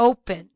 open.